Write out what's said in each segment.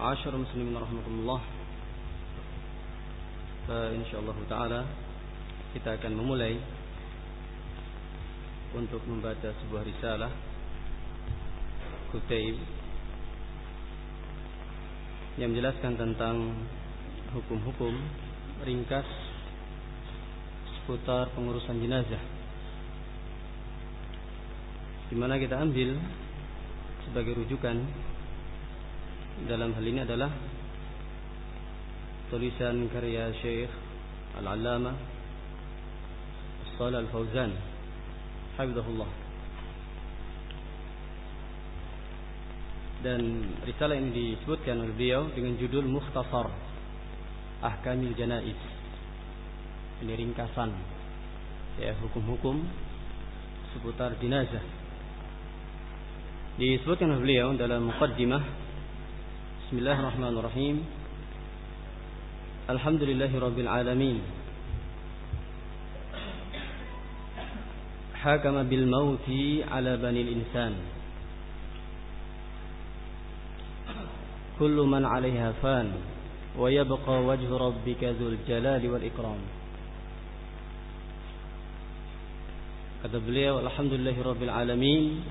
عاشر مسلمين رحمكم الله فإنشاء الله تعالى kita akan memulai untuk membaca sebuah risalah Kutaib yang menjelaskan tentang hukum-hukum ringkas seputar pengurusan jenazah di mana kita ambil sebagai rujukan dalam hal ini adalah tulisan karya Syekh Al-Allamah Shalal Al-Fauzan. Hafizahullah. Dan risalah ini disebutkan oleh beliau dengan judul Mukhtasar Ahkamil Janaiz ini ringkasan ya hukum-hukum seputar jenazah. Disebutkan oleh beliau dalam muqaddimah بسم الله الرحمن الرحيم. الحمد لله رب العالمين. حكم بالموت على بني الإنسان. كل من عليها فان ويبقى وجه ربك ذو الجلال والإكرام. kata beliau alhamdulillah rabbil alamin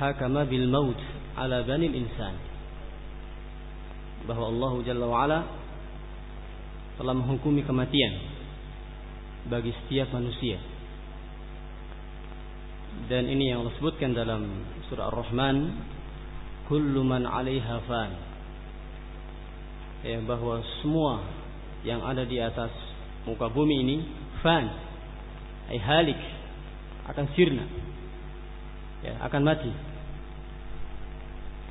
hakama bil maut ala bani insan bahwa Allah Jalla wa'ala telah menghukumi kematian bagi setiap manusia. Dan ini yang Allah dalam surah Ar-Rahman, kullu man 'alaiha fan. Ya, bahwa semua yang ada di atas muka bumi ini fan, ay halik, akan sirna. Ya, akan mati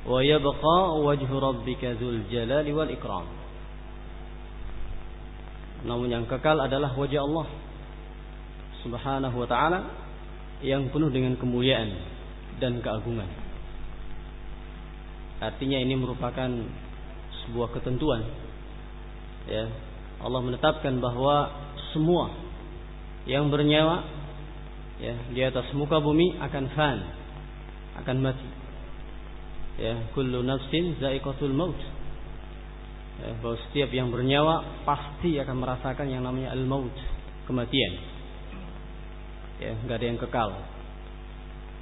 wa yabqa wajhu rabbika dzul jalali wal ikram. Namun yang kekal adalah wajah Allah subhanahu wa taala yang penuh dengan kemuliaan dan keagungan. Artinya ini merupakan sebuah ketentuan. Ya Allah menetapkan bahwa semua yang bernyawa ya di atas muka bumi akan fan akan mati ya kullu nafsin za'iqatul maut. Ya, bahwa setiap yang bernyawa pasti akan merasakan yang namanya al-maut kematian. Ya nggak ada yang kekal.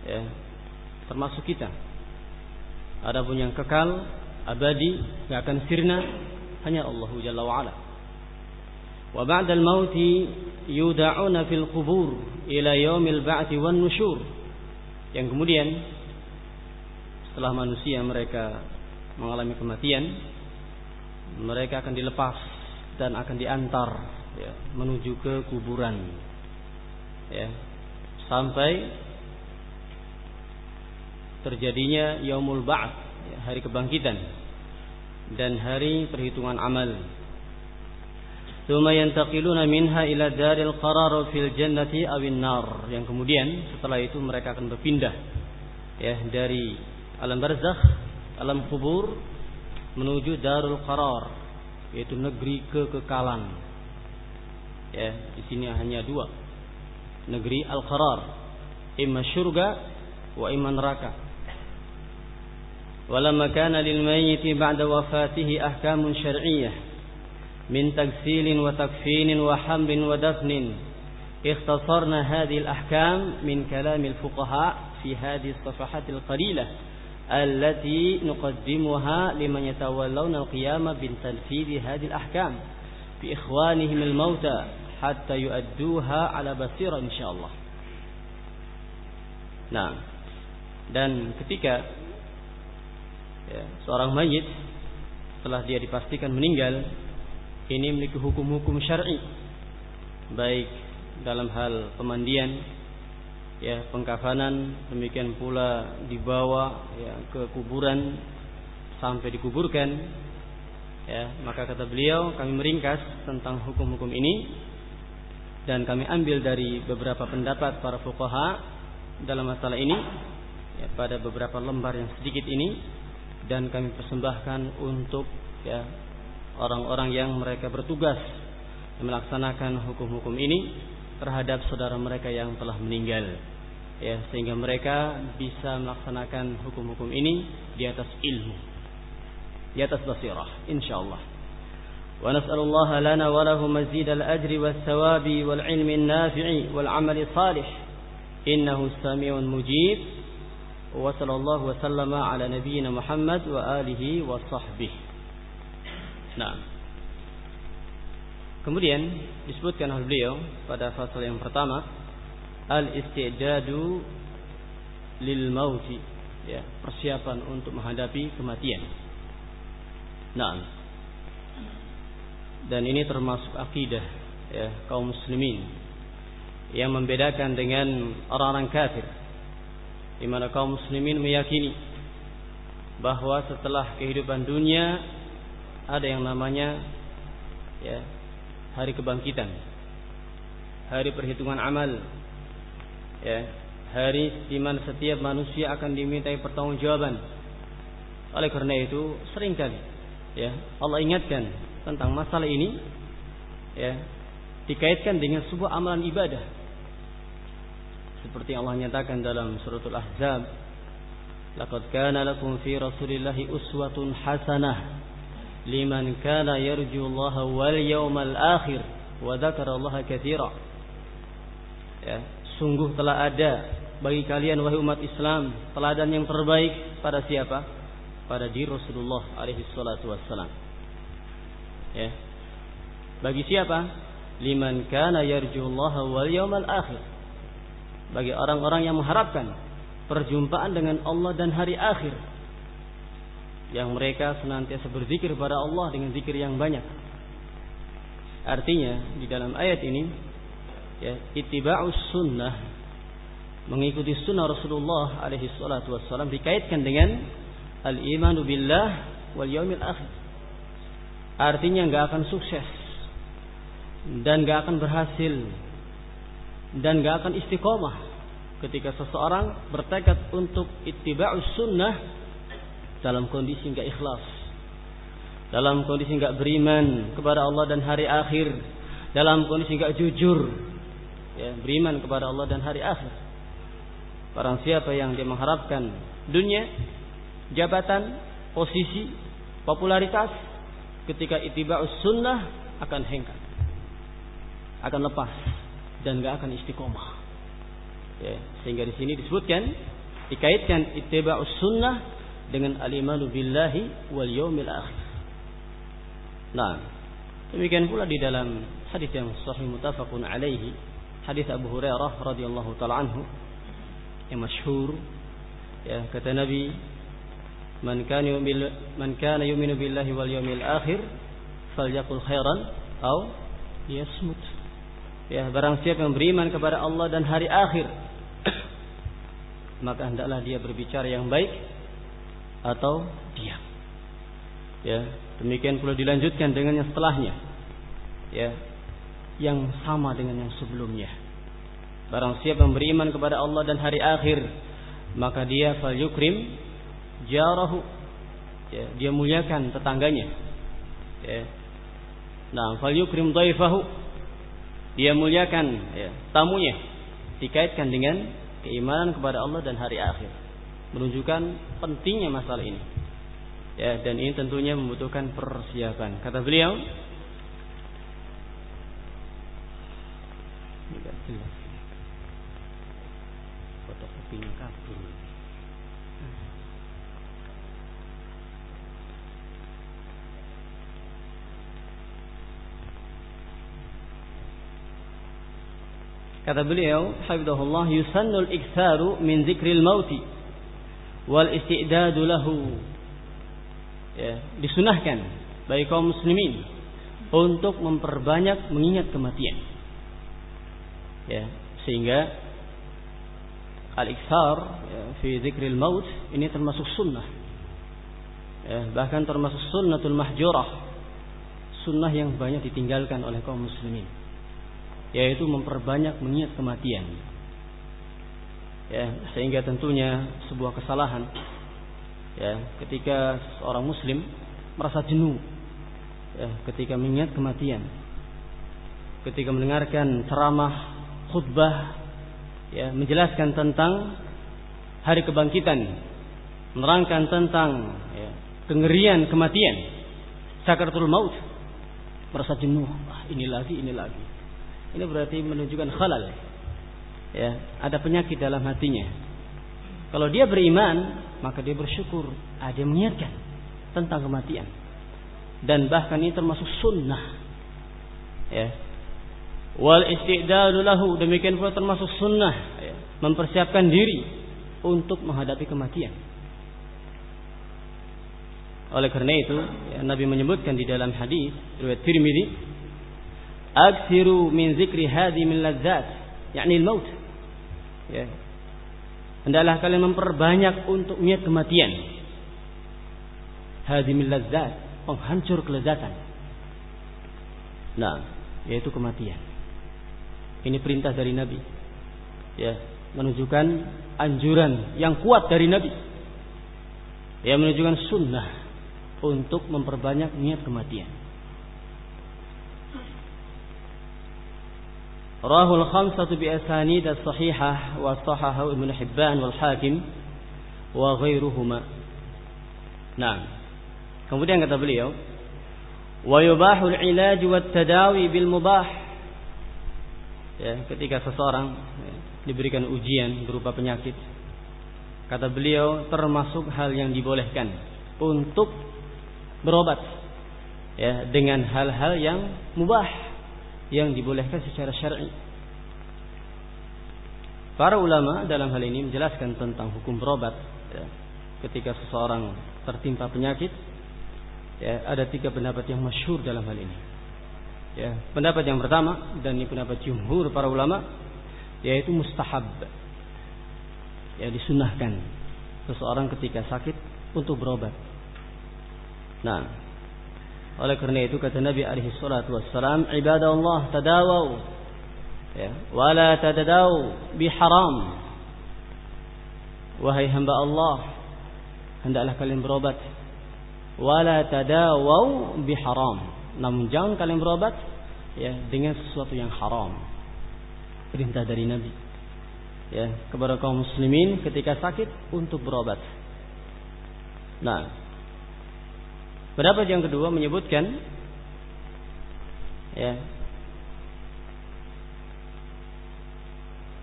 Ya termasuk kita. Ada pun yang kekal abadi nggak akan sirna hanya Allah Jalla wa ala wa ba'da al-maut yuda'una fil qubur ila yaumil ba'ti wan nusyur yang kemudian setelah manusia mereka mengalami kematian mereka akan dilepas dan akan diantar ya, menuju ke kuburan ya sampai terjadinya yaumul ba'ats ya, hari kebangkitan dan hari perhitungan amal ثم ينتقلون منها إلى دار القرار في الجنة أو النار yang kemudian setelah itu mereka akan berpindah ya dari alam barzakh, alam kubur menuju darul qarar yaitu negeri kekekalan. Ya, di sini hanya dua. Negeri al-qarar, imma syurga wa imma neraka. ولما كان للميت بعد وفاته أحكام شرعية من تغسيل وتكفين وحمل ودفن اختصرنا هذه الأحكام من كلام الفقهاء في هذه الصفحات القليلة allati nuqaddimuha liman yatawallawna al-qiyama bin tanfidhi hadhihi al-ahkam bi ikhwanihim al-mauta hatta yuadduha ala basira insyaallah. Nah, dan ketika ya, seorang mayit setelah dia dipastikan meninggal ini memiliki hukum-hukum syar'i baik dalam hal pemandian ya pengkafanan demikian pula dibawa ya ke kuburan sampai dikuburkan. Ya maka kata beliau kami meringkas tentang hukum-hukum ini dan kami ambil dari beberapa pendapat para fuqaha dalam masalah ini ya, pada beberapa lembar yang sedikit ini dan kami persembahkan untuk ya orang-orang yang mereka bertugas melaksanakan hukum-hukum ini terhadap saudara mereka yang telah meninggal ya sehingga mereka bisa melaksanakan hukum-hukum ini di atas ilmu. Di atas basirah insyaallah. Wa nas'alullah lana wa lahu mazid al-ajri was-sawabi wal-ilmi an-nafi'i wal-'amali salih. Innahu samiun mujib. Wa sallallahu wa sallama ala nabiyyina Muhammad wa alihi wa sahbihi. Nah kemudian disebutkan oleh beliau pada fasal yang pertama al-istidadu lil mauti. Ya persiapan untuk menghadapi kematian. Nah dan ini termasuk akidah ya kaum muslimin yang membedakan dengan orang-orang kafir. Di mana kaum muslimin meyakini bahwa setelah kehidupan dunia ada yang namanya ya hari kebangkitan hari perhitungan amal ya hari di mana setiap manusia akan dimintai pertanggungjawaban. Oleh karena itu sering kali ya Allah ingatkan tentang masalah ini ya dikaitkan dengan sebuah amalan ibadah. Seperti Allah nyatakan dalam suratul ahzab laqad kana lakum fi rasulillahi uswatun hasanah liman kana yarju Allah wal yawmal akhir wa dzakara Allah katsira. Ya Sungguh telah ada bagi kalian wahai umat Islam teladan yang terbaik pada siapa? Pada diri Rasulullah alaihi salatu wassalam. Ya. Bagi siapa? Liman kana yarjullaha wal yawmal akhir. Bagi orang-orang yang mengharapkan perjumpaan dengan Allah dan hari akhir. Yang mereka senantiasa berzikir pada Allah dengan zikir yang banyak. Artinya di dalam ayat ini ya ittiba'us sunnah mengikuti sunnah Rasulullah alaihi salatu wassalam dikaitkan dengan al-imanu billah wal yaumil akhir. Artinya nggak akan sukses dan nggak akan berhasil dan nggak akan istiqomah ketika seseorang bertekad untuk ittiba'us sunnah dalam kondisi nggak ikhlas, dalam kondisi nggak beriman kepada Allah dan hari akhir, dalam kondisi nggak jujur ya, beriman kepada Allah dan hari akhir. Barang siapa yang dia mengharapkan dunia, jabatan, posisi, popularitas, ketika itiba'us sunnah akan hengkang. Akan lepas dan gak akan istiqomah. Ya, sehingga di sini disebutkan dikaitkan itiba'us sunnah dengan al-imanu billahi wal yaumil akhir. Nah, demikian pula di dalam hadis yang sahih mutafaqun alaihi hadis Abu Hurairah radhiyallahu taala anhu yang masyhur ya kata Nabi man kana yu'minu man kana yu'minu billahi wal yawmil akhir falyaqul khairan aw yasmut. Ya barang siapa yang beriman kepada Allah dan hari akhir maka hendaklah dia berbicara yang baik atau diam. Ya demikian pula dilanjutkan dengan yang setelahnya. Ya yang sama dengan yang sebelumnya. Barang siapa yang beriman kepada Allah dan hari akhir, maka dia fal yukrim jarahu. Ya, dia muliakan tetangganya. Ya. Nah, fal yukrim. Dia muliakan ya, tamunya. Dikaitkan dengan keimanan kepada Allah dan hari akhir. Menunjukkan pentingnya masalah ini. Ya, dan ini tentunya membutuhkan persiapan. Kata beliau, tidak jelas fotokopinya kabur Kata beliau, hafizahullah, yusannul iktsaru min zikril mauti wal istidadu lahu. Ya, disunahkan bagi kaum muslimin untuk memperbanyak mengingat kematian ya sehingga al-iksar ya, fi dzikril maut ini termasuk sunnah Ya, bahkan termasuk sunnatul mahjurah. Sunnah yang banyak ditinggalkan oleh kaum muslimin. Yaitu memperbanyak mengingat kematian. Ya, sehingga tentunya sebuah kesalahan ya ketika seorang muslim merasa jenuh ya ketika mengingat kematian ketika mendengarkan ceramah khutbah ya menjelaskan tentang hari kebangkitan menerangkan tentang ya, kengerian kematian. Sakaratul maut merasa jenuh. Ah, ini lagi ini lagi. Ini berarti menunjukkan khalal ya ada penyakit dalam hatinya. Kalau dia beriman maka dia bersyukur. Ada yang mengingatkan tentang kematian. Dan bahkan ini termasuk sunnah ya wal istidadu lahu demikian pula termasuk sunnah ya. mempersiapkan diri untuk menghadapi kematian. Oleh karena itu ya, Nabi menyebutkan di dalam hadis riwayat Tirmidzi aksiru min zikri hadi min ladzat yakni al-maut ya. Hendaklah kalian memperbanyak untuk niat kematian. Hadi min ladzat penghancur kelezatan. Nah yaitu kematian ini perintah dari Nabi. Ya, menunjukkan anjuran yang kuat dari Nabi. Ya, menunjukkan sunnah untuk memperbanyak niat kematian. Rahul khamsatu bi asanid sahihah wa sahahahu Ibnu Hibban wal Hakim wa ghairuhuma. Nah, kemudian kata beliau, wa yubahul ilaj wa tadawi bil mubah ya, ketika seseorang ya, diberikan ujian berupa penyakit kata beliau termasuk hal yang dibolehkan untuk berobat ya dengan hal-hal yang mubah yang dibolehkan secara syar'i. Para ulama dalam hal ini menjelaskan tentang hukum berobat ya, ketika seseorang tertimpa penyakit ya, ada tiga pendapat yang masyhur dalam hal ini. Ya, pendapat yang pertama dan ini pendapat jumhur para ulama yaitu mustahab. Ya disunahkan seseorang ketika sakit untuk berobat. Nah, oleh karena itu kata Nabi alaihi salatu wassalam, ibadallah tadawau ya, wala tadadau biharam. Wahai hamba Allah, hendaklah kalian berobat wala tadawau biharam namun jangan kalian berobat ya dengan sesuatu yang haram. Perintah dari Nabi ya kepada kaum muslimin ketika sakit untuk berobat. Nah, pendapat yang kedua menyebutkan ya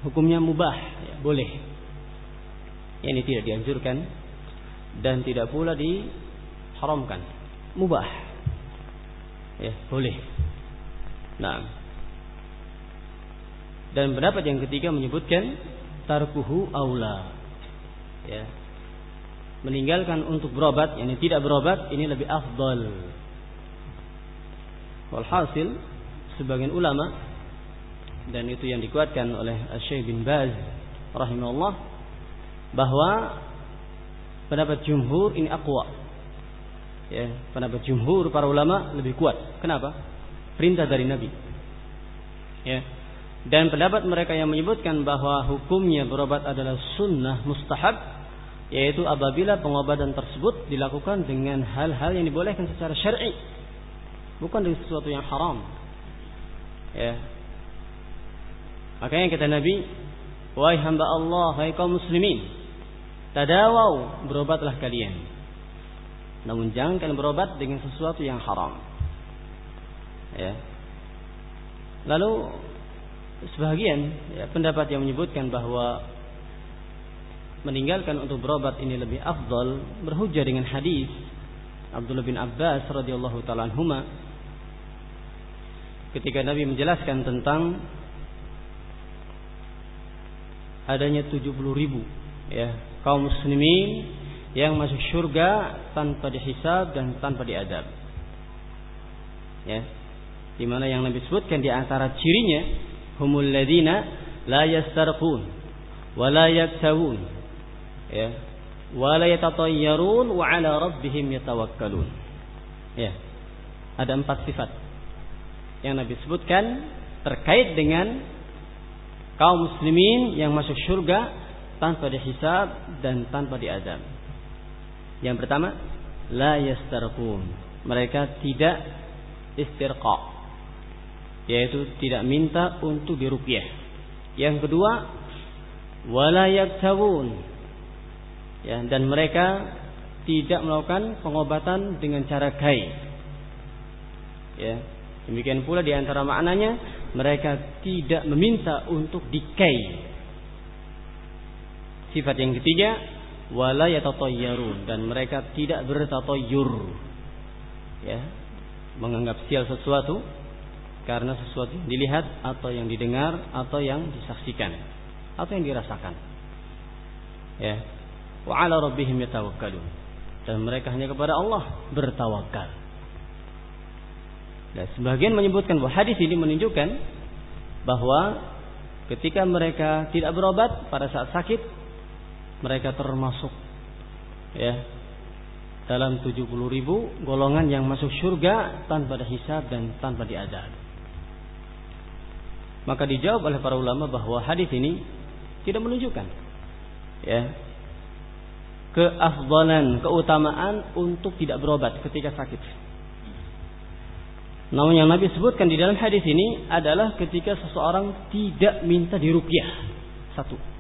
hukumnya mubah ya, boleh. Ya, ini tidak dianjurkan dan tidak pula diharamkan. Mubah ya boleh. Nah dan pendapat yang ketiga menyebutkan tarkuhu aula. Ya. Meninggalkan untuk berobat ini tidak berobat ini lebih afdal. Walhasil sebagian ulama dan itu yang dikuatkan oleh Syekh bin Baz rahimahullah bahwa pendapat jumhur ini aqwa ya pendapat jumhur para ulama lebih kuat. Kenapa? Perintah dari Nabi. Ya. Dan pendapat mereka yang menyebutkan bahwa hukumnya berobat adalah sunnah mustahab yaitu apabila pengobatan tersebut dilakukan dengan hal-hal yang dibolehkan secara syar'i bukan dengan sesuatu yang haram ya makanya kata Nabi wahai hamba Allah wahai kaum muslimin tadawau berobatlah kalian namun jangan kalian berobat dengan sesuatu yang haram. Ya. Lalu sebagian ya, pendapat yang menyebutkan bahwa meninggalkan untuk berobat ini lebih afdal berhujah dengan hadis Abdullah bin Abbas radhiyallahu taala anhuma ketika Nabi menjelaskan tentang adanya 70 ribu ya kaum muslimin yang masuk surga tanpa dihisab dan tanpa diadab. Ya. Di mana yang Nabi sebutkan di antara cirinya humul ladina la yastarqun wa la yaktawun. Ya. wa la yatatayyarun wa 'ala rabbihim yatawakkalun. Ya. Ada empat sifat yang Nabi sebutkan terkait dengan kaum muslimin yang masuk surga tanpa dihisab dan tanpa diazab. Yang pertama, la yastarqun. Mereka tidak istirqa. Yaitu tidak minta untuk diruqyah. Yang kedua, wala yaktawun. Ya, dan mereka tidak melakukan pengobatan dengan cara gai. Ya, demikian pula di antara maknanya mereka tidak meminta untuk dikai. Sifat yang ketiga, wala yatatayyarun dan mereka tidak bertatayyur. Ya, menganggap sial sesuatu karena sesuatu yang dilihat atau yang didengar atau yang disaksikan atau yang dirasakan. Ya. Wa 'ala rabbihim yatawakkalun. Dan mereka hanya kepada Allah bertawakal. Dan sebagian menyebutkan bahwa hadis ini menunjukkan bahwa ketika mereka tidak berobat pada saat sakit mereka termasuk ya dalam 70 ribu golongan yang masuk surga tanpa ada dan tanpa diadab. Maka dijawab oleh para ulama bahwa hadis ini tidak menunjukkan ya keafdalan, keutamaan untuk tidak berobat ketika sakit. Namun yang Nabi sebutkan di dalam hadis ini adalah ketika seseorang tidak minta dirupiah Satu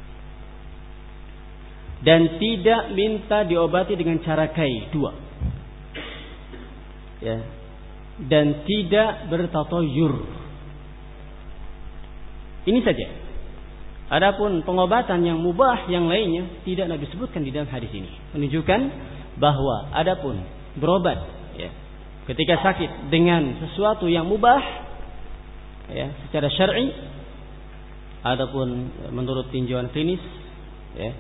dan tidak minta diobati dengan cara kai dua. Ya. Dan tidak bertatoyur ini saja. Adapun pengobatan yang mubah yang lainnya tidak Nabi sebutkan di dalam hadis ini. Menunjukkan bahwa adapun berobat ya ketika sakit dengan sesuatu yang mubah ya secara syar'i adapun menurut tinjauan klinis ya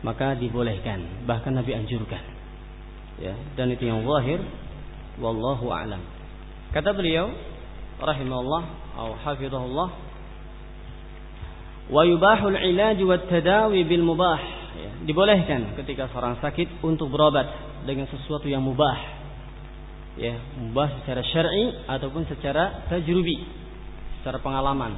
maka dibolehkan bahkan Nabi anjurkan. Ya dan itu yang zahir wallahu alam. Kata beliau rahimahullah atau hafizahullah wa yubahul ilaj wa tadawi bil mubah. Ya, dibolehkan ketika seorang sakit untuk berobat dengan sesuatu yang mubah. Ya mubah secara syar'i ataupun secara tajrubi secara pengalaman.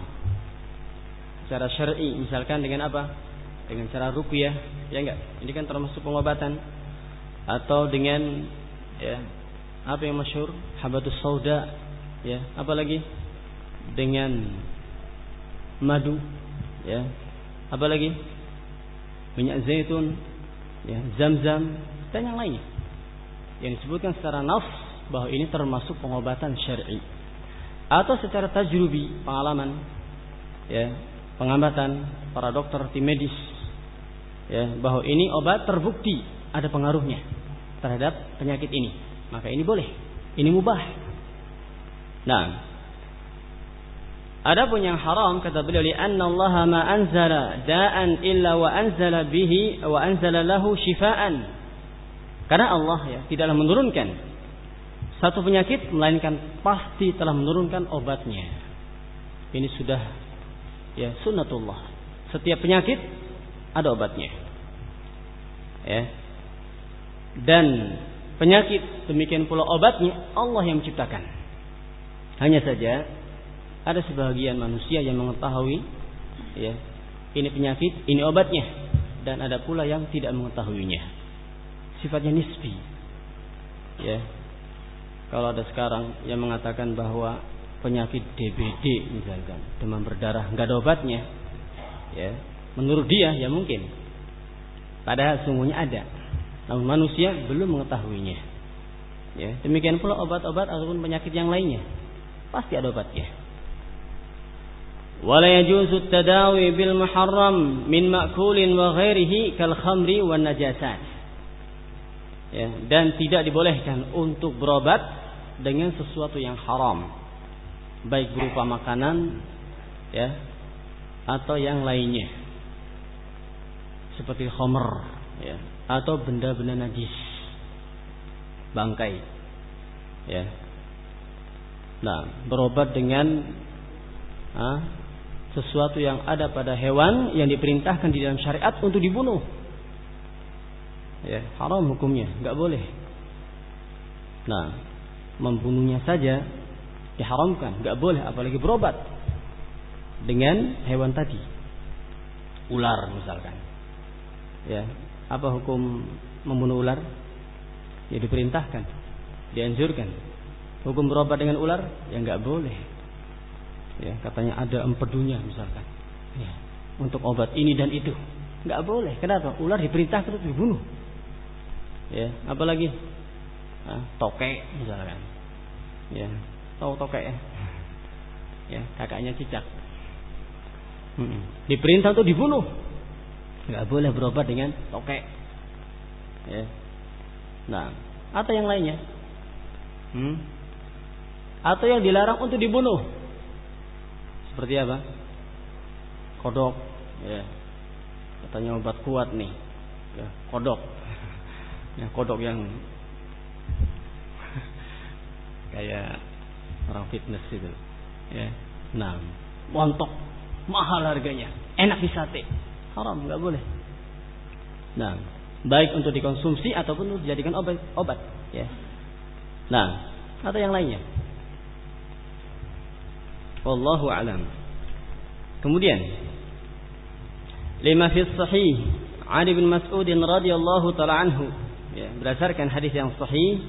Secara syar'i misalkan dengan apa dengan cara ruqyah ya enggak? Ini kan termasuk pengobatan. Atau dengan ya apa yang masyhur? Habatus sauda ya. Apalagi dengan madu ya. Apalagi minyak zaitun ya. Zam-zam dan yang lainnya. Yang disebutkan secara nafs bahwa ini termasuk pengobatan syar'i. Atau secara tajrubi pengalaman ya pengamatan para dokter tim medis ya bahwa ini obat terbukti ada pengaruhnya terhadap penyakit ini maka ini boleh ini mubah nah Adapun yang haram kata beliau li anna Allah ma anzala da'an illa wa anzala bihi wa anzala lahu shifaan. Karena Allah ya tidaklah menurunkan satu penyakit melainkan pasti telah menurunkan obatnya. Ini sudah ya sunnatullah. Setiap penyakit ada obatnya. Ya. Dan penyakit demikian pula obatnya Allah yang menciptakan. Hanya saja ada sebagian manusia yang mengetahui ya ini penyakit ini obatnya. Dan ada pula yang tidak mengetahuinya. Sifatnya nisbi. Ya. Kalau ada sekarang yang mengatakan bahwa penyakit DBD misalkan demam berdarah nggak ada obatnya ya menurut dia ya mungkin Padahal sungguhnya ada. Namun manusia belum mengetahuinya. Ya, demikian pula obat-obat ataupun penyakit yang lainnya. Pasti ada obatnya. Wala yajuzu tadawi bil muharram min ma'kulin wa ghairihi kal khamri wan. Ya, dan tidak dibolehkan untuk berobat dengan sesuatu yang haram. Baik berupa makanan ya atau yang lainnya seperti homer ya. Atau benda-benda najis. Bangkai. Ya. Nah berobat dengan ah, sesuatu yang ada pada hewan yang diperintahkan di dalam syariat untuk dibunuh. Ya, haram hukumnya, nggak boleh. Nah, membunuhnya saja diharamkan, nggak boleh apalagi berobat dengan hewan tadi. Ular misalkan. Ya, apa hukum membunuh ular? Ya diperintahkan, dianjurkan. Hukum berobat dengan ular? Ya nggak boleh. Ya, katanya ada empedunya misalkan. Ya, untuk obat ini dan itu. Nggak boleh. Kenapa? Ular diperintahkan untuk dibunuh. Ya, apalagi nah, tokek misalkan. Ya, tahu tokek ya? Ya, kakaknya cicak. Hmm. Diperintah untuk dibunuh. Nggak boleh berobat dengan tokek. Ya. Nah, atau yang lainnya. Hmm? Atau yang dilarang untuk dibunuh. Seperti apa? Kodok. Ya. Katanya obat kuat nih. Ya, kodok. Ya, kodok yang kayak orang fitness itu. Ya. Nah, montok, mahal harganya, enak di sate. Haram, nggak boleh. Nah, baik untuk dikonsumsi ataupun untuk dijadikan obat, obat. Ya. Nah, atau yang lainnya. Wallahu alam. Kemudian lima fi sahih Ali bin Mas'ud radhiyallahu taala anhu ya, berdasarkan hadis yang sahih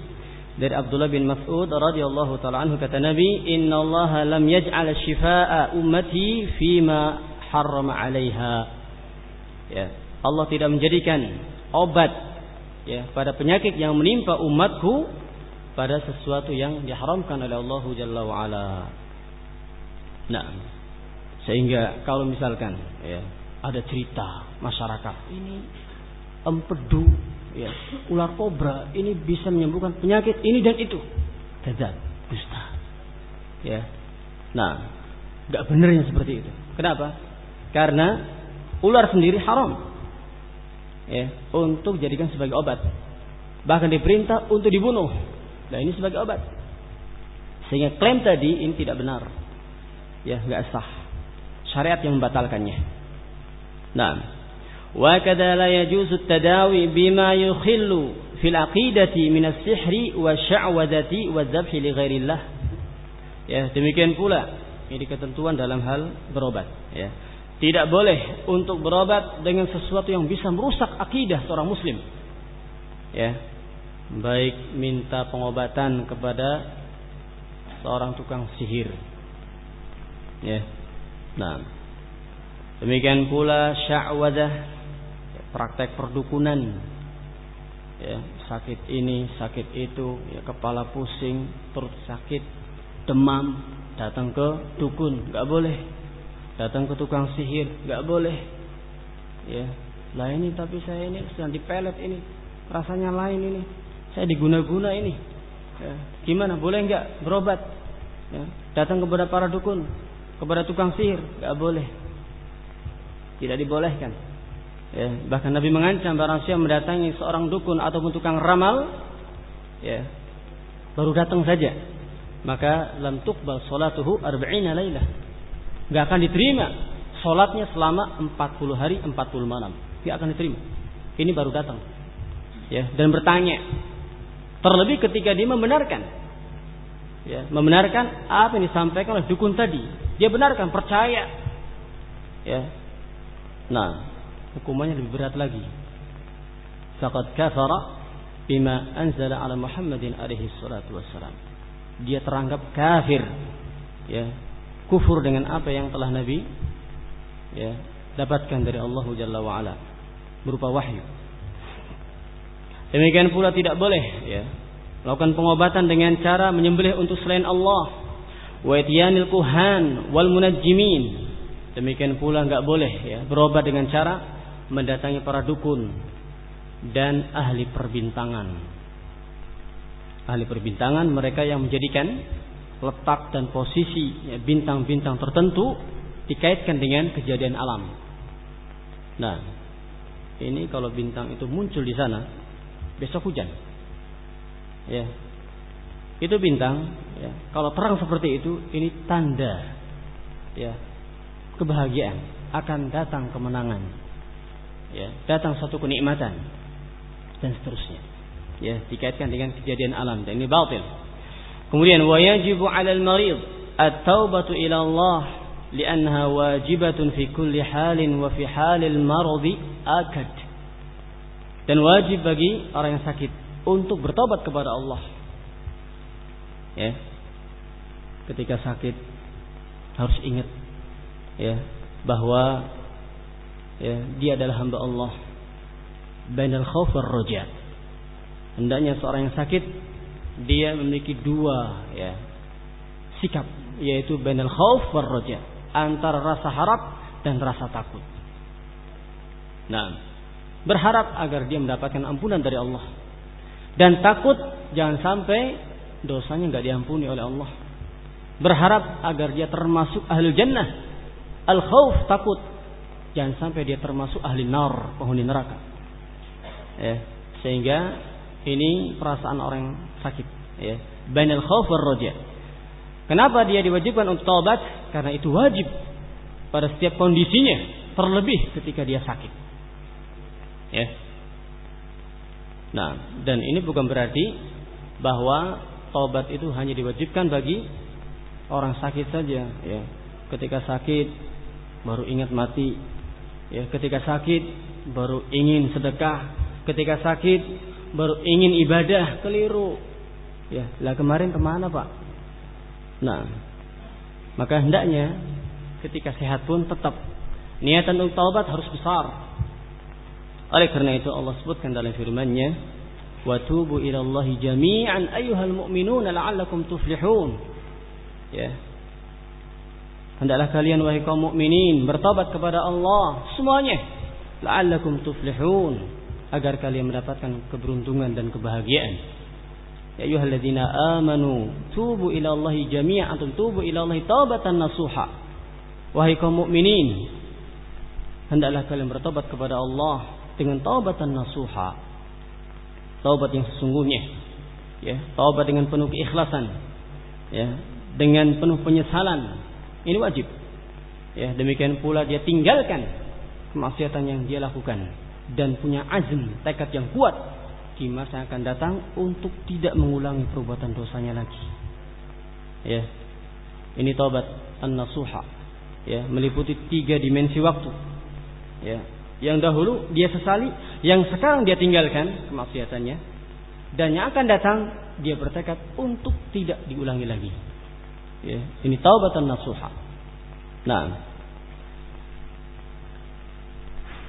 dari Abdullah bin Mas'ud radhiyallahu taala anhu kata Nabi inna Allah lam yaj'al shifaa ummati fima harrama 'alaiha ya. Allah tidak menjadikan obat ya pada penyakit yang menimpa umatku pada sesuatu yang diharamkan oleh Allah Jalla wa ala. Nah, sehingga kalau misalkan ya ada cerita masyarakat ini empedu ya ular kobra ini bisa menyembuhkan penyakit ini dan itu. Tidak dusta. Ya. Nah nggak benernya seperti itu. Kenapa? Karena ular sendiri haram. Ya untuk jadikan sebagai obat. Bahkan diperintah untuk dibunuh. Nah ini sebagai obat. Sehingga klaim tadi ini tidak benar. Ya nggak sah. Syariat yang membatalkannya. Nah wa kada la yajuzu tadawi bima yukhillu fil aqidati min as-sihri wa sya'wadati wa dzabhi li ghairillah. Ya demikian pula ini ketentuan dalam hal berobat. Ya tidak boleh untuk berobat dengan sesuatu yang bisa merusak akidah seorang muslim ya baik minta pengobatan kepada seorang tukang sihir Ya. Nah, demikian pula sya'wadah praktek perdukunan. Ya, sakit ini, sakit itu, ya kepala pusing, perut sakit, demam, datang ke dukun, nggak boleh. Datang ke tukang sihir, nggak boleh. Ya, lah ini tapi saya ini sedang dipelet ini, rasanya lain ini, saya diguna-guna ini. Ya, gimana? Boleh nggak berobat? Ya, datang kepada para dukun, kepada tukang sihir, nggak boleh. Tidak dibolehkan. Ya, bahkan Nabi mengancam barang siapa mendatangi seorang dukun ataupun tukang ramal, ya, baru datang saja, maka lam tuqbal salatuhu arba'ina lailah. Enggak akan diterima salatnya selama 40 hari 40 malam. Enggak akan diterima. Ini baru datang. Ya, dan bertanya. Terlebih ketika dia membenarkan. Ya, membenarkan apa yang disampaikan oleh dukun tadi. Dia benarkan, percaya. Ya. Nah, hukumannya lebih berat lagi. Faqad kafara bima anzala ala Muhammadin alaihi salatu wassalam. Dia teranggap kafir. Ya. Kufur dengan apa yang telah Nabi ya dapatkan dari Allah Jalla wa ala berupa wahyu. Demikian pula tidak boleh ya melakukan pengobatan dengan cara menyembelih untuk selain Allah wa kuhan wal munajjimin. Demikian pula enggak boleh ya berobat dengan cara mendatangi para dukun dan ahli perbintangan. Ahli perbintangan mereka yang menjadikan letak dan posisi ya, bintang-bintang tertentu dikaitkan dengan kejadian alam. Nah, ini kalau bintang itu muncul di sana, besok hujan. Ya, itu bintang ya, kalau terang seperti itu ini tanda ya kebahagiaan akan datang kemenangan ya datang satu kenikmatan dan seterusnya. Ya, dikaitkan dengan kejadian alam dan ini batil. Kemudian wajibu 'alal marid at-taubatu ila Allah li'annaha wajibatun fi kulli halin wa fi halil maradi akad. Dan wajib bagi orang yang sakit untuk bertobat kepada Allah. Ya. Ketika sakit harus ingat ya bahwa ya, dia adalah hamba Allah bainal khauf roja hendaknya seorang yang sakit dia memiliki dua ya sikap yaitu bainal khauf war antara rasa harap dan rasa takut. Nah berharap agar dia mendapatkan ampunan dari Allah. Dan takut jangan sampai dosanya nggak diampuni oleh Allah. Berharap agar dia termasuk ahli jannah. Al khauf takut jangan sampai dia termasuk ahli nar penghuni neraka. Ya sehingga ini perasaan orang sakit ya. Bainal khauf war raja. Kenapa dia diwajibkan untuk taubat? Karena itu wajib pada setiap kondisinya terlebih ketika dia sakit. Ya. Nah dan ini bukan berarti bahwa taubat itu hanya diwajibkan bagi orang sakit saja ya. Ketika sakit baru ingat mati. Ya ketika sakit baru ingin sedekah. Ketika sakit baru ingin ibadah keliru. Ya lah kemarin ke mana pak? Nah maka hendaknya ketika sehat pun tetap niatan untuk taubat harus besar. Oleh karena itu Allah sebutkan dalam firman-Nya wa tubu ila jami'an ayyuhal mu'minuna la'allakum tuflihun. Ya. Hendaklah kalian wahai kaum mukminin bertobat kepada Allah semuanya. La'allakum tuflihun agar kalian mendapatkan keberuntungan dan kebahagiaan. Ya ayyuhalladzina amanu tubu ila Allah jami'an antum tubu ila Allah taubatan nasuha. Wahai kaum mukminin hendaklah kalian bertobat kepada Allah dengan taubatan nasuha. Taubat yang sesungguhnya ya. Taubat dengan penuh keikhlasan ya. Dengan penuh penyesalan. Ini wajib. Ya, demikian pula dia tinggalkan kemaksiatan yang dia lakukan dan punya azm, tekad yang kuat di masa yang akan datang untuk tidak mengulangi perbuatan dosanya lagi. Ya. Ini taubat an-nasuha. Ya, meliputi tiga dimensi waktu. Ya. Yang dahulu dia sesali, yang sekarang dia tinggalkan kemaksiatannya dan yang akan datang dia bertekad untuk tidak diulangi lagi. Ya, ini taubatan nasuha. Nah.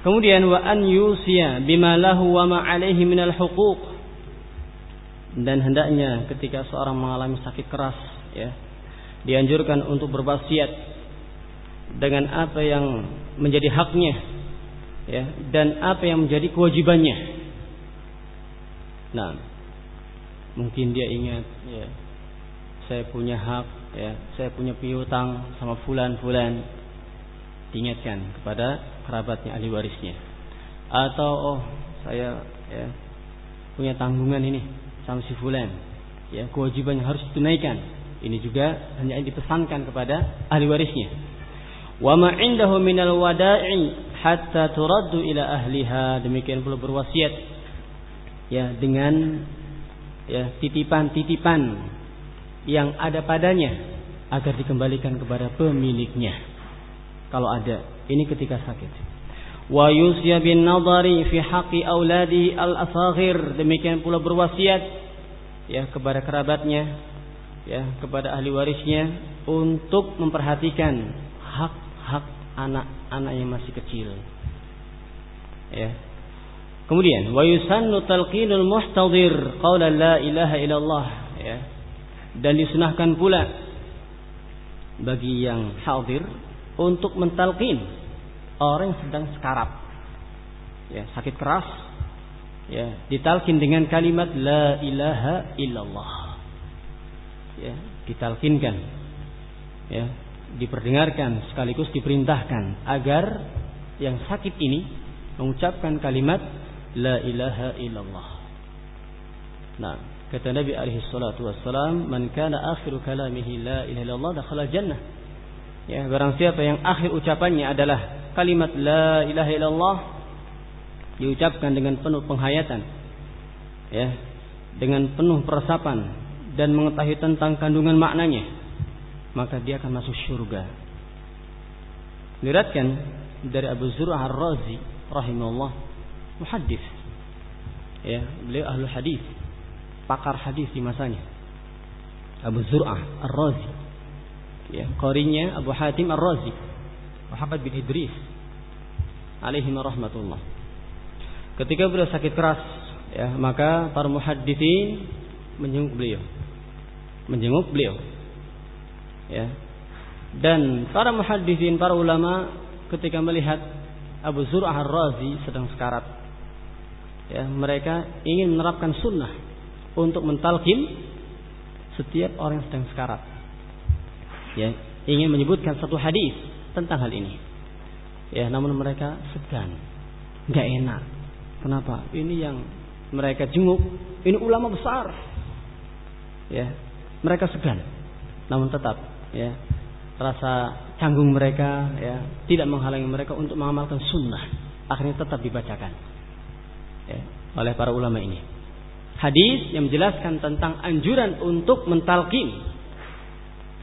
Kemudian wa an yusiya bima lahu wa ma alaihi minal huquq. Dan hendaknya ketika seorang mengalami sakit keras, ya, dianjurkan untuk berwasiat dengan apa yang menjadi haknya, ya, dan apa yang menjadi kewajibannya. Nah, mungkin dia ingat, ya, saya punya hak ya saya punya piutang sama fulan fulan diingatkan kepada kerabatnya ahli warisnya. Atau oh saya ya punya tanggungan ini sama si fulan. Ya kewajibannya harus ditunaikan. Ini juga hanya dipesankan kepada ahli warisnya. Wa ma indahu minal wada'i hatta turaddu ila ahliha. Demikian pula berwasiat ya dengan ya titipan-titipan yang ada padanya agar dikembalikan kepada pemiliknya. Kalau ada, ini ketika sakit. Wa yusya bin nadari fi haqqi auladi al-asaghir. Demikian pula berwasiat ya kepada kerabatnya, ya kepada ahli warisnya untuk memperhatikan hak-hak anak-anak yang masih kecil. Ya. Kemudian wa yusannu talqinul muhtadir qawla la ilaha illallah ya dan disunahkan pula bagi yang hadir untuk mentalkin orang yang sedang sekarat. Ya sakit keras. Ya ditalkin dengan kalimat la ilaha illallah. Ya ditalkinkan. Ya diperdengarkan sekaligus diperintahkan agar yang sakit ini mengucapkan kalimat la ilaha illallah. Nah Kata Nabi alaihi salatu wassalam, "Man kana akhiru kalamihi la ilaha illallah dakhala jannah." Ya, barang siapa yang akhir ucapannya adalah kalimat la ilaha illallah diucapkan dengan penuh penghayatan, ya dengan penuh peresapan dan mengetahui tentang kandungan maknanya maka dia akan masuk surga diriatkan dari Abu Zur'ah Ar-Razi rahimahullah muhaddis. Ya beliau ahlu hadis pakar hadis di masanya. Abu Zur'ah Ar-Razi ya qarinya Abu Hatim Ar-Razi. Muhammad bin Idris. Alaihi rahmatullah ketika beliau sakit keras ya maka para muhaddisin menjenguk beliau. Menjenguk beliau. Ya. Dan para muhaddisin para ulama ketika melihat Abu Zur'ah Ar-Razi sedang sekarat ya mereka ingin menerapkan sunnah untuk mentalkin setiap orang yang sedang sekarat ya ingin menyebutkan satu hadis tentang hal ini. Ya namun mereka segan. Nggak enak. Kenapa? Ini yang mereka jenguk. Ini ulama besar. Ya mereka segan. Namun tetap ya rasa canggung mereka ya tidak menghalangi mereka untuk mengamalkan sunnah. Akhirnya tetap dibacakan. Ya, oleh para ulama ini. Hadis yang menjelaskan tentang anjuran untuk mentalkin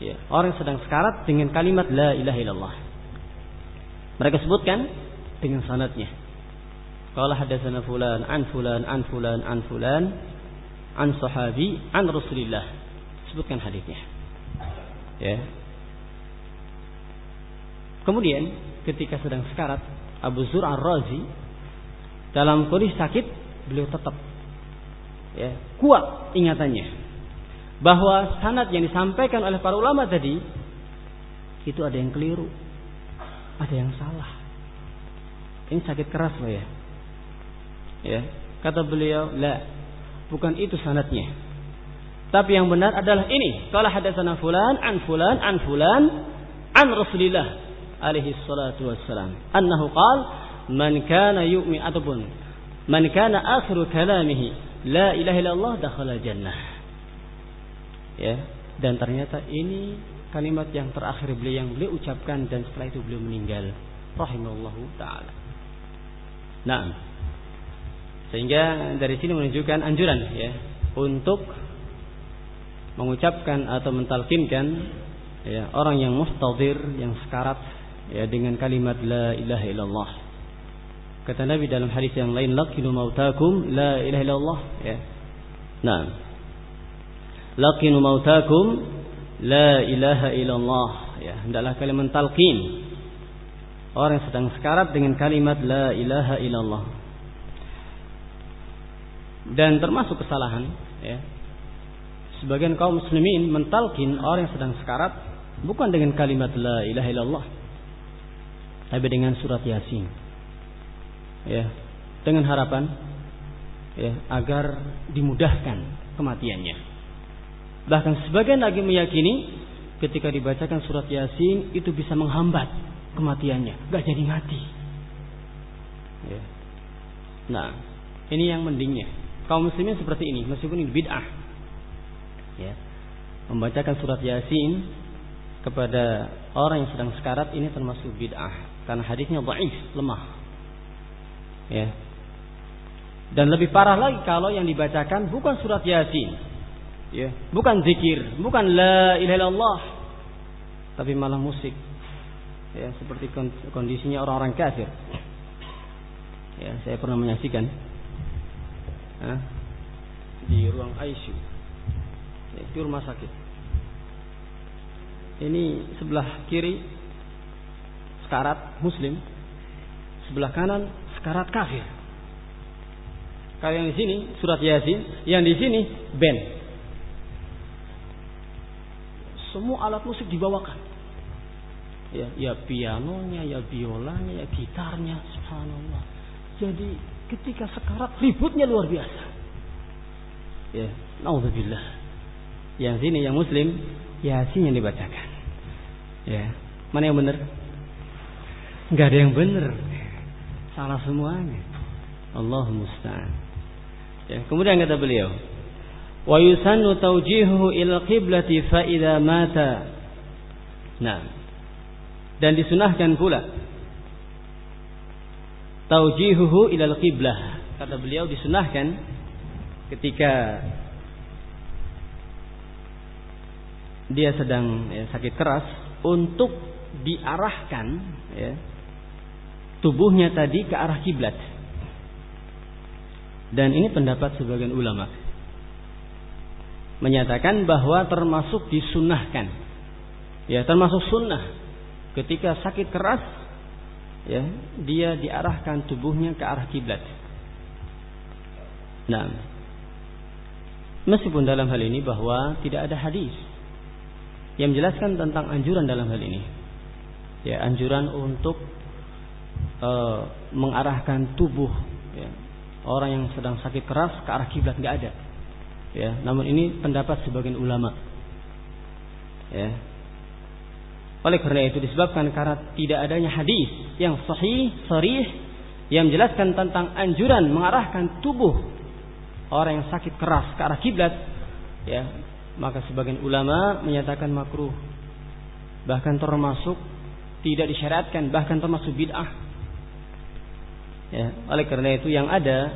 ya, orang yang sedang sekarat dengan kalimat la ilaha illallah mereka sebutkan dengan sanatnya Qala hadatsana fulan an fulan an fulan an fulan an sahabi an Rasulillah. Sebutkan hadisnya. Ya. Kemudian ketika sedang sekarat Abu Zur Ar-Razi dalam kondisi sakit beliau tetap ya, kuat ingatannya bahwa sanad yang disampaikan oleh para ulama tadi itu ada yang keliru, ada yang salah. Ini sakit keras loh ya. Ya, kata beliau, la, bukan itu sanatnya. Tapi yang benar adalah ini. Kalau hadatsana fulan an fulan an fulan an Rasulillah alaihi salatu wassalam. Annahu qal man kana yu'min ataupun man kana akhiru kalamihi la ilaha illallah dakhala jannah. Ya, dan ternyata ini kalimat yang terakhir beliau yang beliau ucapkan dan setelah itu beliau meninggal rahimahullahu taala. Nah, sehingga dari sini menunjukkan anjuran ya untuk mengucapkan atau mentalkinkan ya orang yang muhtadir yang sekarat ya dengan kalimat la ilaha illallah. Kata Nabi dalam hadis yang lain laqinu mautakum la ilaha illallah ya. Nah. Laqinu mautakum la ilaha illallah. Ya. Hendaklah kalian mentalkin orang yang sedang sekarat dengan kalimat la ilaha illallah. Dan termasuk kesalahan ya. Sebagian kaum muslimin mentalkin orang yang sedang sekarat bukan dengan kalimat la ilaha illallah tapi dengan surat yasin. Ya dengan harapan ya agar dimudahkan kematiannya bahkan sebagian lagi meyakini ketika dibacakan surat yasin itu bisa menghambat kematiannya. Gak jadi mati. Ya. nah ini yang mendingnya. Kaum muslimin seperti ini meskipun ini bid'ah. Ya. Membacakan surat yasin kepada orang yang sedang sekarat ini termasuk bid'ah. Karena hadisnya dhaif lemah. Ya. Dan lebih parah lagi kalau yang dibacakan bukan surat yasin ya bukan zikir bukan la ilaha illallah tapi malah musik ya seperti kondisinya orang-orang kafir ya saya pernah menyaksikan di ruang ICU di rumah sakit. Ini sebelah kiri sekarat muslim, sebelah kanan sekarat kafir. Kalau yang di sini surat Yasin, yang di sini band. Semua alat musik dibawakan. Ya, ya pianonya, ya biolanya, ya gitarnya, subhanallah. Jadi ketika sekarat ributnya luar biasa. Ya, naudzubillah. Yang sini yang muslim Yasin yang dibacakan. Ya, mana yang benar? Enggak ada yang benar. Salah semuanya. Allah musta'an. Ya, kemudian kata beliau, wa yusannu tawjihuhu ila qiblati fa idza mata. Nah, dan disunahkan pula taujihuhu ilal qiblah. Kata beliau disunahkan ketika dia sedang ya, sakit keras untuk diarahkan ya, tubuhnya tadi ke arah kiblat. Dan ini pendapat sebagian ulama menyatakan bahwa termasuk disunahkan. Ya, termasuk sunnah ketika sakit keras ya, dia diarahkan tubuhnya ke arah kiblat. Nah, meskipun dalam hal ini bahwa tidak ada hadis yang menjelaskan tentang anjuran dalam hal ini. Ya, anjuran untuk uh, mengarahkan tubuh ya, orang yang sedang sakit keras ke arah kiblat nggak ada. Ya, namun ini pendapat sebagian ulama. Ya. Oleh karena itu disebabkan karena tidak adanya hadis yang sahih, sharih yang menjelaskan tentang anjuran mengarahkan tubuh orang yang sakit keras ke arah kiblat, ya, maka sebagian ulama menyatakan makruh. Bahkan termasuk tidak disyariatkan, bahkan termasuk bid'ah. Ya, oleh karena itu yang ada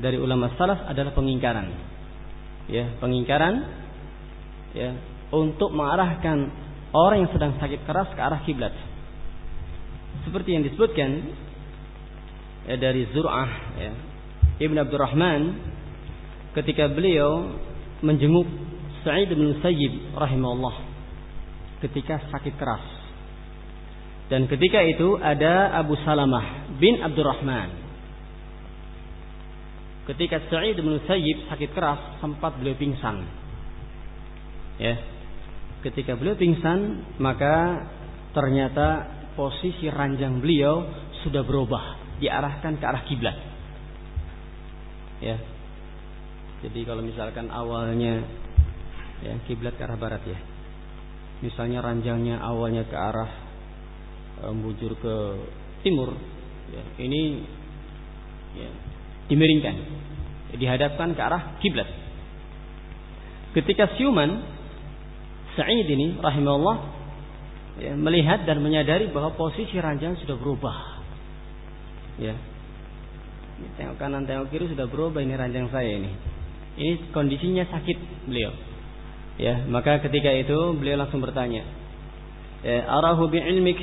dari ulama salaf adalah pengingkaran ya pengingkaran. Ya untuk mengarahkan orang yang sedang sakit keras ke arah kiblat. Seperti yang disebutkan ya, dari Zur'ah ya, Ibn Abdurrahman ketika beliau menjenguk Sa'id bin Sayyid rahimahullah ketika sakit keras. Dan ketika itu ada Abu Salamah bin Abdurrahman ketika Sa'id bin Sayyib sakit keras sempat beliau pingsan. Ya. Ketika beliau pingsan, maka ternyata posisi ranjang beliau sudah berubah, diarahkan ke arah kiblat. Ya. Jadi kalau misalkan awalnya ya kiblat ke arah barat ya. Misalnya ranjangnya awalnya ke arah membujur ke timur, ya, ini ya, dimiringkan, dihadapkan ke arah kiblat. Ketika siuman Sa'id ini rahimahullah ya, melihat dan menyadari bahwa posisi ranjang sudah berubah. Ya. Tengok kanan, tengok kiri sudah berubah ini ranjang saya ini. Ini kondisinya sakit beliau. Ya, maka ketika itu beliau langsung bertanya, ya, "Arahu ilmik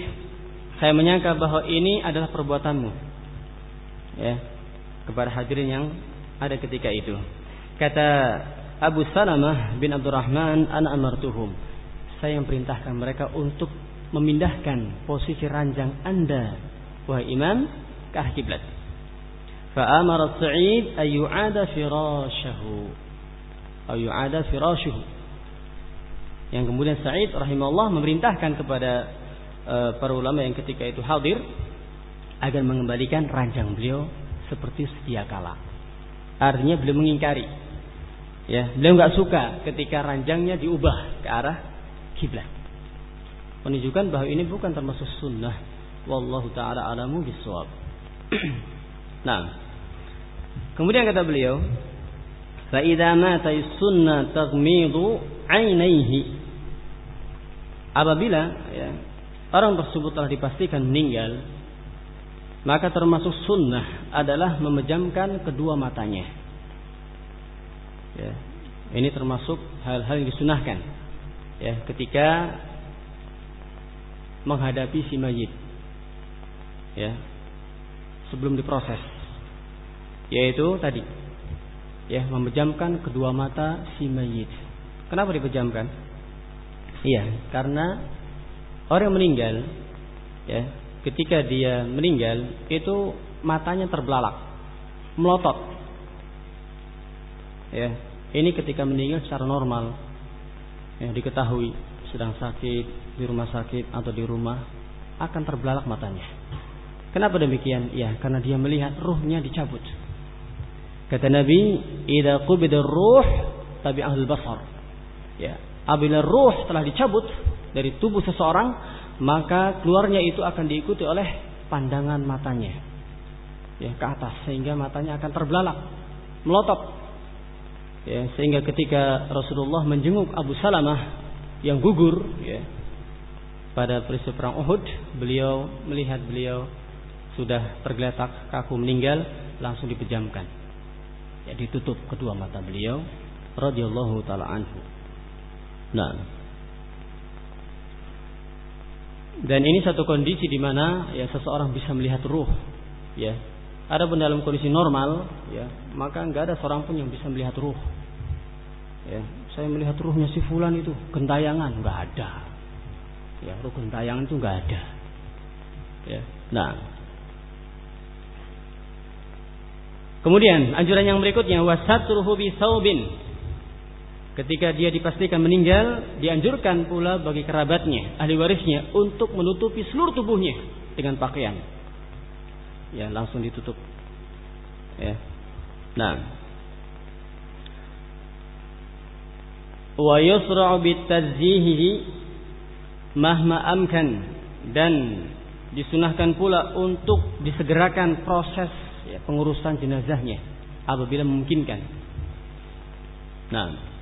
Saya menyangka bahwa ini adalah perbuatanmu. Ya, kepada hadirin yang ada ketika itu. Kata Abu Salamah bin Abdurrahman, "Ana amartuhum." Saya yang perintahkan mereka untuk memindahkan posisi ranjang Anda wahai imam ke arah kiblat. Fa'amara Sa'id ay yu'ada firashahu. Ay yu'ada firashuhu. Yang kemudian Sa'id rahimahullah memerintahkan kepada uh, para ulama yang ketika itu hadir agar mengembalikan ranjang beliau seperti sedia kala. Artinya beliau mengingkari. Ya, beliau nggak suka ketika ranjangnya diubah ke arah kiblat. Menunjukkan bahwa ini bukan termasuk sunnah. Wallahu taala alamu bisawab. nah, kemudian kata beliau, fa idza mata sunnah taghmidu ainaihi. Apabila ya, orang tersebut telah dipastikan meninggal, maka termasuk sunnah adalah memejamkan kedua matanya. Ya, ini termasuk hal-hal yang disunahkan. Ya, ketika menghadapi si mayit. Ya, sebelum diproses. Yaitu tadi ya memejamkan kedua mata si mayit. Kenapa dipejamkan? Iya, karena orang meninggal ya ketika dia meninggal itu matanya terbelalak, melotot. Ya, ini ketika meninggal secara normal. Ya, diketahui sedang sakit di rumah sakit atau di rumah akan terbelalak matanya. Kenapa demikian? Ya, karena dia melihat ruhnya dicabut. Kata Nabi, "Idza qubida ruh tabi'ahul basar." Ya, apabila ruh telah dicabut dari tubuh seseorang, maka keluarnya itu akan diikuti oleh pandangan matanya ya ke atas sehingga matanya akan terbelalak melotot ya sehingga ketika Rasulullah menjenguk Abu Salamah yang gugur ya pada peristiwa perang Uhud beliau melihat beliau sudah tergeletak kaku meninggal langsung dipejamkan ya ditutup kedua mata beliau radhiyallahu taala anhu. Nah. Dan ini satu kondisi di mana ya seseorang bisa melihat ruh, ya. Adapun dalam kondisi normal, ya, maka nggak ada seorang pun yang bisa melihat ruh. Ya, saya melihat ruhnya si fulan itu gentayangan nggak ada. Ya, ruh gentayangan itu nggak ada. Ya. Nah. Kemudian anjuran yang berikutnya wasatruhu bi saubin. Ketika dia dipastikan meninggal, dianjurkan pula bagi kerabatnya, ahli warisnya untuk menutupi seluruh tubuhnya dengan pakaian. Ya, langsung ditutup. Ya. Nah. Wa yusra'u bitazzihihi mahma amkan dan disunahkan pula untuk disegerakan proses ya, pengurusan jenazahnya apabila memungkinkan. Nah,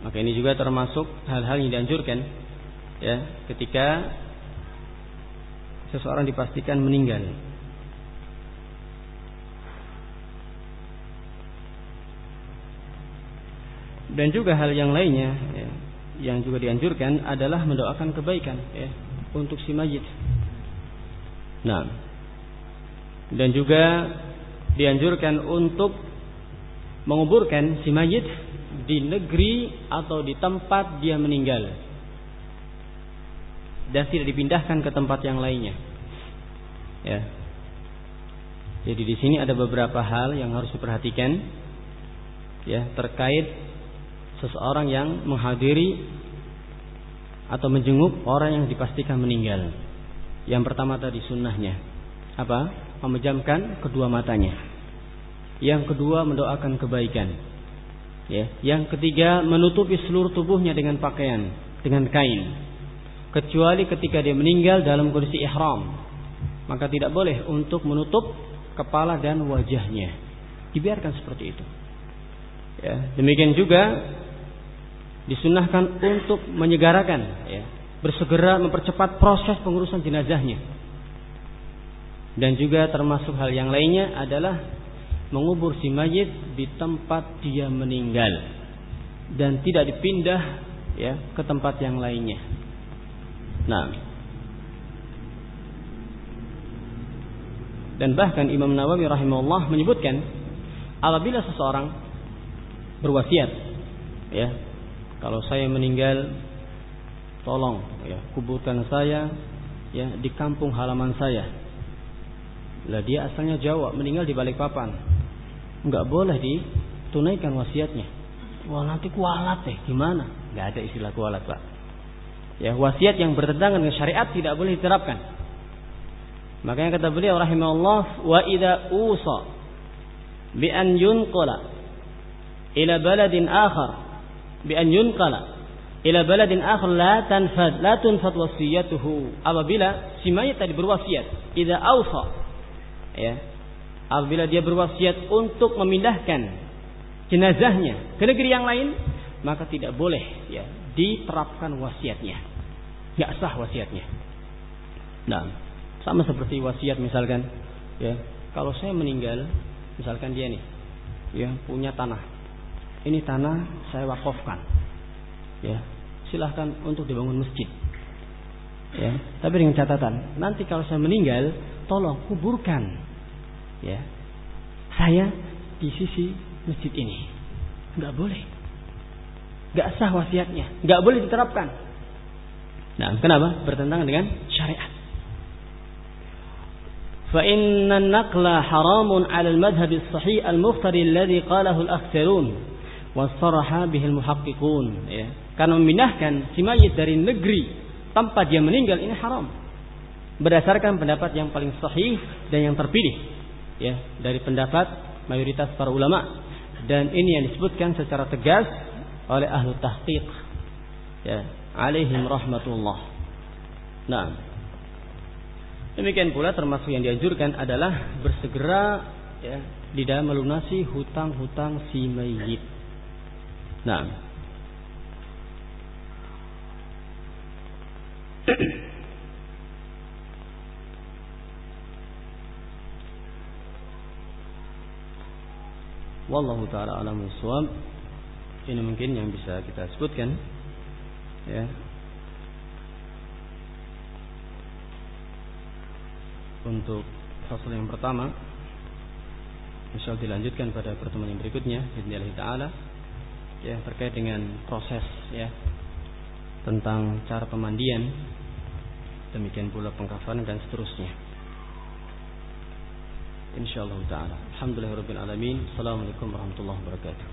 maka ini juga termasuk hal-hal yang dianjurkan ya ketika seseorang dipastikan meninggal. Dan juga hal yang lainnya ya, yang juga dianjurkan adalah mendoakan kebaikan ya, untuk si mayit. Nah, dan juga dianjurkan untuk menguburkan si mayit di negeri atau di tempat dia meninggal dan tidak dipindahkan ke tempat yang lainnya. Ya. Jadi di sini ada beberapa hal yang harus diperhatikan ya terkait seseorang yang menghadiri atau menjenguk orang yang dipastikan meninggal. Yang pertama tadi sunnahnya apa? Memejamkan kedua matanya. Yang kedua mendoakan kebaikan. Ya. Yang ketiga menutupi seluruh tubuhnya dengan pakaian, dengan kain. Kecuali ketika dia meninggal dalam kondisi ihram, maka tidak boleh untuk menutup kepala dan wajahnya. Dibiarkan seperti itu. Ya. Demikian juga disunahkan untuk menyegarakan ya, bersegera mempercepat proses pengurusan jenazahnya. Dan juga termasuk hal yang lainnya adalah mengubur si mayit di tempat dia meninggal dan tidak dipindah ya ke tempat yang lainnya. Nah, dan bahkan Imam Nawawi rahimahullah menyebutkan apabila seseorang berwasiat ya kalau saya meninggal tolong ya kuburkan saya ya di kampung halaman saya. Lah dia asalnya Jawa, meninggal di balik Enggak boleh ditunaikan wasiatnya. Wah nanti kualat deh, gimana? Enggak ada istilah kualat, Pak. Ya, wasiat yang bertentangan dengan syariat tidak boleh diterapkan. Makanya kata beliau rahimahullah, wa idza usa bi an yunqala ila baladin akhar bi an yunqala ila baladin akhar la tanfad la tunfad wasiyatuhu apabila si mayit tadi berwasiat idza ausa ya apabila dia berwasiat untuk memindahkan jenazahnya ke negeri yang lain maka tidak boleh ya diterapkan wasiatnya. Nggak sah wasiatnya. Nah sama seperti wasiat misalkan ya kalau saya meninggal misalkan dia nih ya punya tanah. Ini tanah saya wakafkan ya silahkan untuk dibangun masjid. Ya tapi dengan catatan nanti kalau saya meninggal tolong kuburkan ya saya di sisi masjid ini nggak boleh nggak sah wasiatnya nggak boleh diterapkan nah kenapa bertentangan dengan syariat فإن النقل حرام على المذهب الصحيح المختار الذي قاله الأكثرون wasaraha bihil muhaqqiqun ya. Karena memindahkan si mayit dari negeri tanpa dia meninggal ini haram. Berdasarkan pendapat yang paling sahih dan yang terpilih ya dari pendapat mayoritas para ulama dan ini yang disebutkan secara tegas oleh ahlu tahqiq ya alaihim rahmatullah. Nah, demikian pula termasuk yang dianjurkan adalah bersegera ya di dalam melunasi hutang-hutang si mayit. Nah. Wallahu taala alam bisawab. Ini mungkin yang bisa kita sebutkan ya. Untuk fasal yang pertama Allah dilanjutkan pada pertemuan yang berikutnya Bismillah ta'ala Ya terkait dengan proses ya Tentang cara pemandian Demikian pula pengkafanan dan seterusnya إن شاء الله تعالى. الحمد لله رب العالمين. السلام عليكم ورحمة الله وبركاته.